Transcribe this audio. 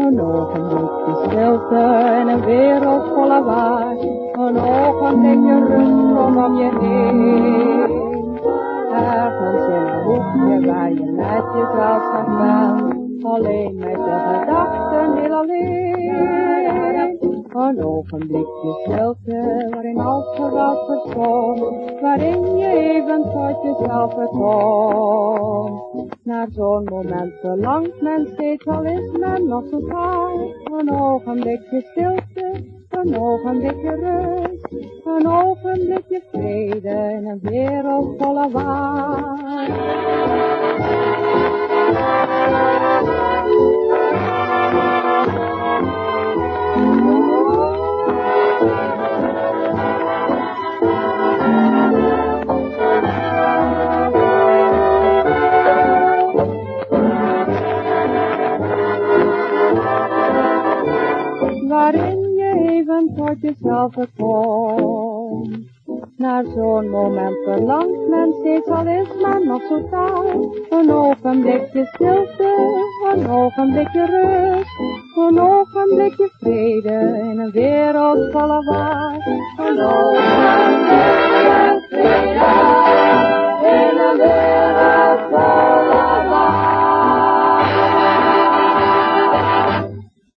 Een ogenblik de stilte en een wereld vol lawaai. Een ogenblikje rust om je heen. Ergens in een hoekje waar je net jezelf kan gaan. Alleen met de gedachten heel alleen. Een ogenblikje stilte waarin alles geweld verschoont. Waarin je even tot jezelf komt. Naar zo'n moment verlangt men steeds al is men nog zo saai. Een ogenblikje stilte, een ogenblikje rust. Een ogenblikje vrede in een wereld vol lawaai. Waarin je even tot jezelf komt. Naar zo'n moment verlangt men steeds, al is men nog zo taai. Een ogenblikje stilte, een ogenblikje rust. Een ogenblikje vrede in een wereld vol lawaai. Een